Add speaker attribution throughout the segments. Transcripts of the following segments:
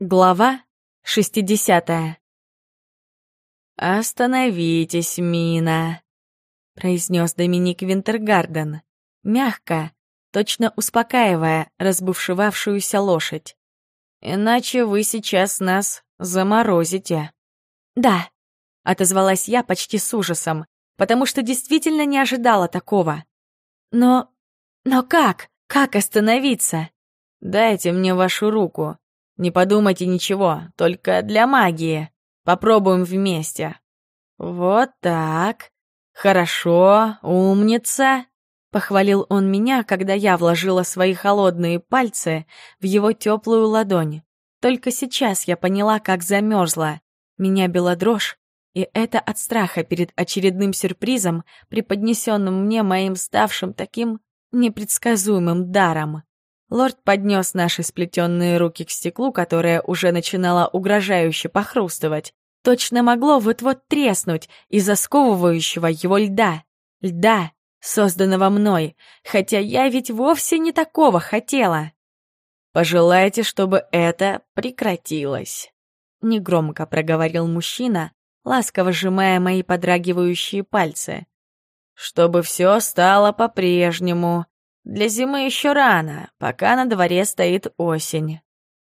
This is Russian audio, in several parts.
Speaker 1: Глава 60 «Остановитесь, Мина», — произнес Доминик Винтергарден, мягко, точно успокаивая разбушевавшуюся лошадь. «Иначе вы сейчас нас заморозите». «Да», — отозвалась я почти с ужасом, потому что действительно не ожидала такого. «Но... но как? Как остановиться?» «Дайте мне вашу руку», не подумайте ничего, только для магии. Попробуем вместе. Вот так. Хорошо, умница. Похвалил он меня, когда я вложила свои холодные пальцы в его теплую ладонь. Только сейчас я поняла, как замерзла. Меня била дрожь, и это от страха перед очередным сюрпризом, преподнесенным мне моим ставшим таким непредсказуемым даром. Лорд поднес наши сплетенные руки к стеклу, которое уже начинало угрожающе похрустывать. Точно могло вот-вот треснуть из-за сковывающего его льда. Льда, созданного мной, хотя я ведь вовсе не такого хотела. «Пожелайте, чтобы это прекратилось», — негромко проговорил мужчина, ласково сжимая мои подрагивающие пальцы. «Чтобы все стало по-прежнему, для зимы еще рано, пока на дворе стоит осень.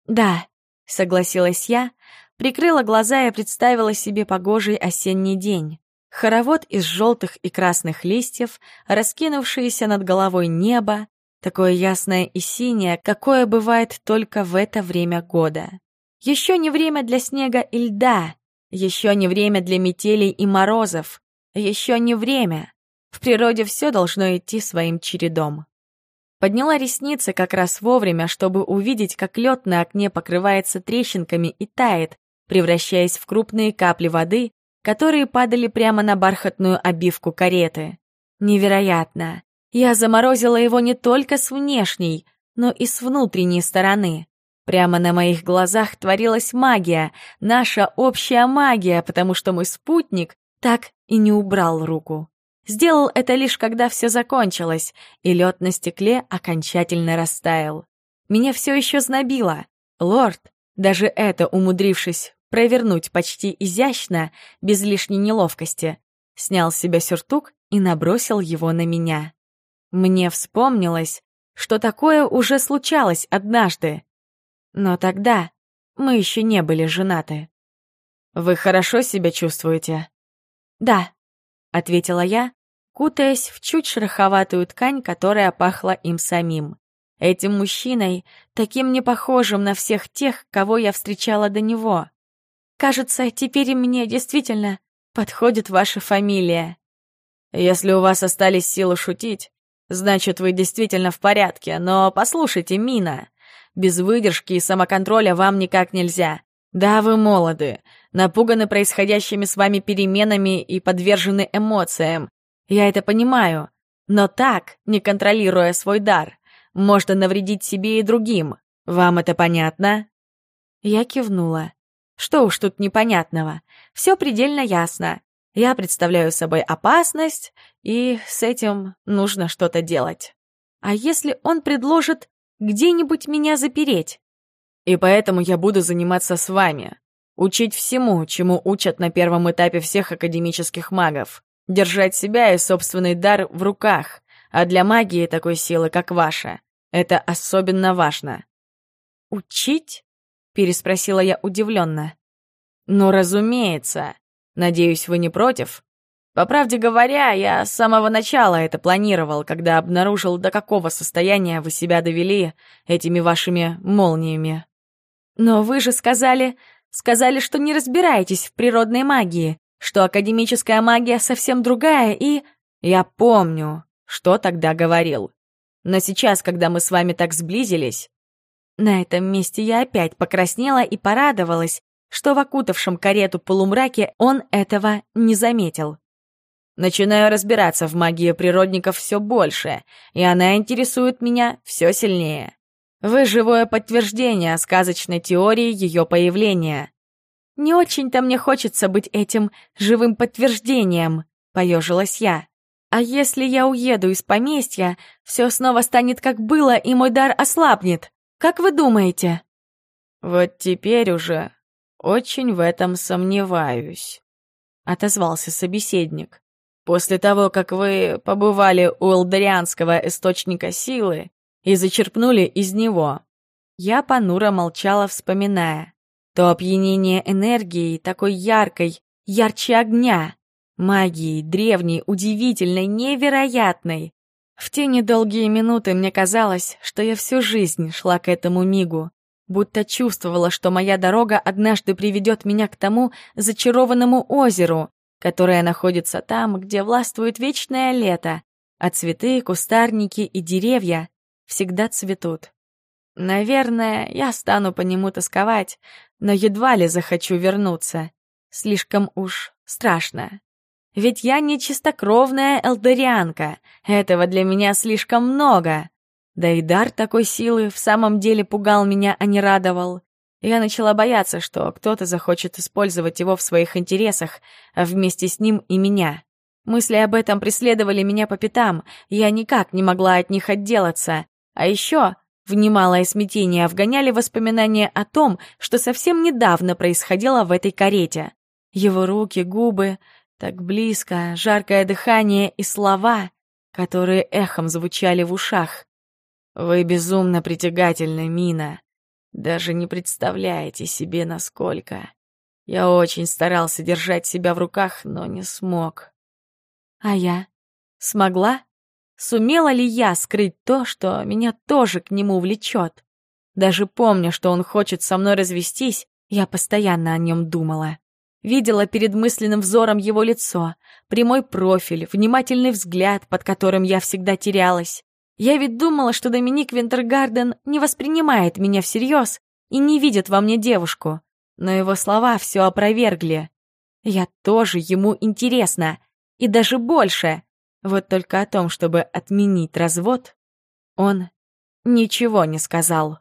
Speaker 1: Да, согласилась я, прикрыла глаза и представила себе погожий осенний день. Хоровод из желтых и красных листьев, раскинувшееся над головой небо, такое ясное и синее, какое бывает только в это время года. Еще не время для снега и льда, еще не время для метелей и морозов, еще не время. В природе все должно идти своим чередом. Подняла ресницы как раз вовремя, чтобы увидеть, как лед на окне покрывается трещинками и тает, превращаясь в крупные капли воды, которые падали прямо на бархатную обивку кареты. Невероятно! Я заморозила его не только с внешней, но и с внутренней стороны. Прямо на моих глазах творилась магия, наша общая магия, потому что мой спутник так и не убрал руку. Сделал это лишь когда все закончилось, и лед на стекле окончательно растаял. Меня все еще знобило. Лорд, даже это умудрившись провернуть почти изящно, без лишней неловкости, снял с себя сюртук и набросил его на меня. Мне вспомнилось, что такое уже случалось однажды. Но тогда мы еще не были женаты. «Вы хорошо себя чувствуете?» «Да», ответила я, кутаясь в чуть шероховатую ткань, которая пахла им самим. Этим мужчиной, таким непохожим на всех тех, кого я встречала до него. Кажется, теперь мне действительно подходит ваша фамилия. Если у вас остались силы шутить, значит, вы действительно в порядке, но послушайте, Мина, без выдержки и самоконтроля вам никак нельзя. Да, вы молоды, напуганы происходящими с вами переменами и подвержены эмоциям. Я это понимаю. Но так, не контролируя свой дар, можно навредить себе и другим. Вам это понятно?» Я кивнула. Что уж тут непонятного. Все предельно ясно. Я представляю собой опасность, и с этим нужно что-то делать. А если он предложит где-нибудь меня запереть? И поэтому я буду заниматься с вами. Учить всему, чему учат на первом этапе всех академических магов. Держать себя и собственный дар в руках. А для магии такой силы, как ваша, это особенно важно. «Учить?» — переспросила я удивленно. «Ну, разумеется. Надеюсь, вы не против?» По правде говоря, я с самого начала это планировал, когда обнаружил, до какого состояния вы себя довели этими вашими молниями. Но вы же сказали, сказали, что не разбираетесь в природной магии, что академическая магия совсем другая и... Я помню, что тогда говорил. Но сейчас, когда мы с вами так сблизились... На этом месте я опять покраснела и порадовалась, что в окутавшем карету полумраке он этого не заметил. Начинаю разбираться в магии природников все больше, и она интересует меня все сильнее. Вы живое подтверждение сказочной теории ее появления. Не очень-то мне хочется быть этим живым подтверждением, поежилась я. А если я уеду из поместья, все снова станет как было, и мой дар ослабнет. Как вы думаете? Вот теперь уже очень в этом сомневаюсь, отозвался собеседник. После того, как вы побывали у Элдарианского источника силы и зачерпнули из него, я понуро молчала, вспоминая. То опьянение энергией, такой яркой, ярче огня, магией, древней, удивительной, невероятной. В те недолгие минуты мне казалось, что я всю жизнь шла к этому мигу, будто чувствовала, что моя дорога однажды приведет меня к тому зачарованному озеру, которое находится там, где властвует вечное лето, а цветы, кустарники и деревья всегда цветут. Наверное, я стану по нему тосковать, но едва ли захочу вернуться. Слишком уж страшно. Ведь я не чистокровная элдерианка, этого для меня слишком много. Да и дар такой силы в самом деле пугал меня, а не радовал. Я начала бояться, что кто-то захочет использовать его в своих интересах, а вместе с ним и меня. Мысли об этом преследовали меня по пятам, я никак не могла от них отделаться. А еще в немалое смятение вгоняли воспоминания о том, что совсем недавно происходило в этой карете. Его руки, губы, так близко, жаркое дыхание и слова, которые эхом звучали в ушах. «Вы безумно притягательны, Мина. Даже не представляете себе, насколько. Я очень старался держать себя в руках, но не смог». «А я? Смогла?» Сумела ли я скрыть то, что меня тоже к нему влечет? Даже помня, что он хочет со мной развестись, я постоянно о нем думала. Видела перед мысленным взором его лицо, прямой профиль, внимательный взгляд, под которым я всегда терялась. Я ведь думала, что Доминик Винтергарден не воспринимает меня всерьез и не видит во мне девушку. Но его слова все опровергли. Я тоже ему интересна, и даже больше. Вот только о том, чтобы отменить развод, он ничего не сказал.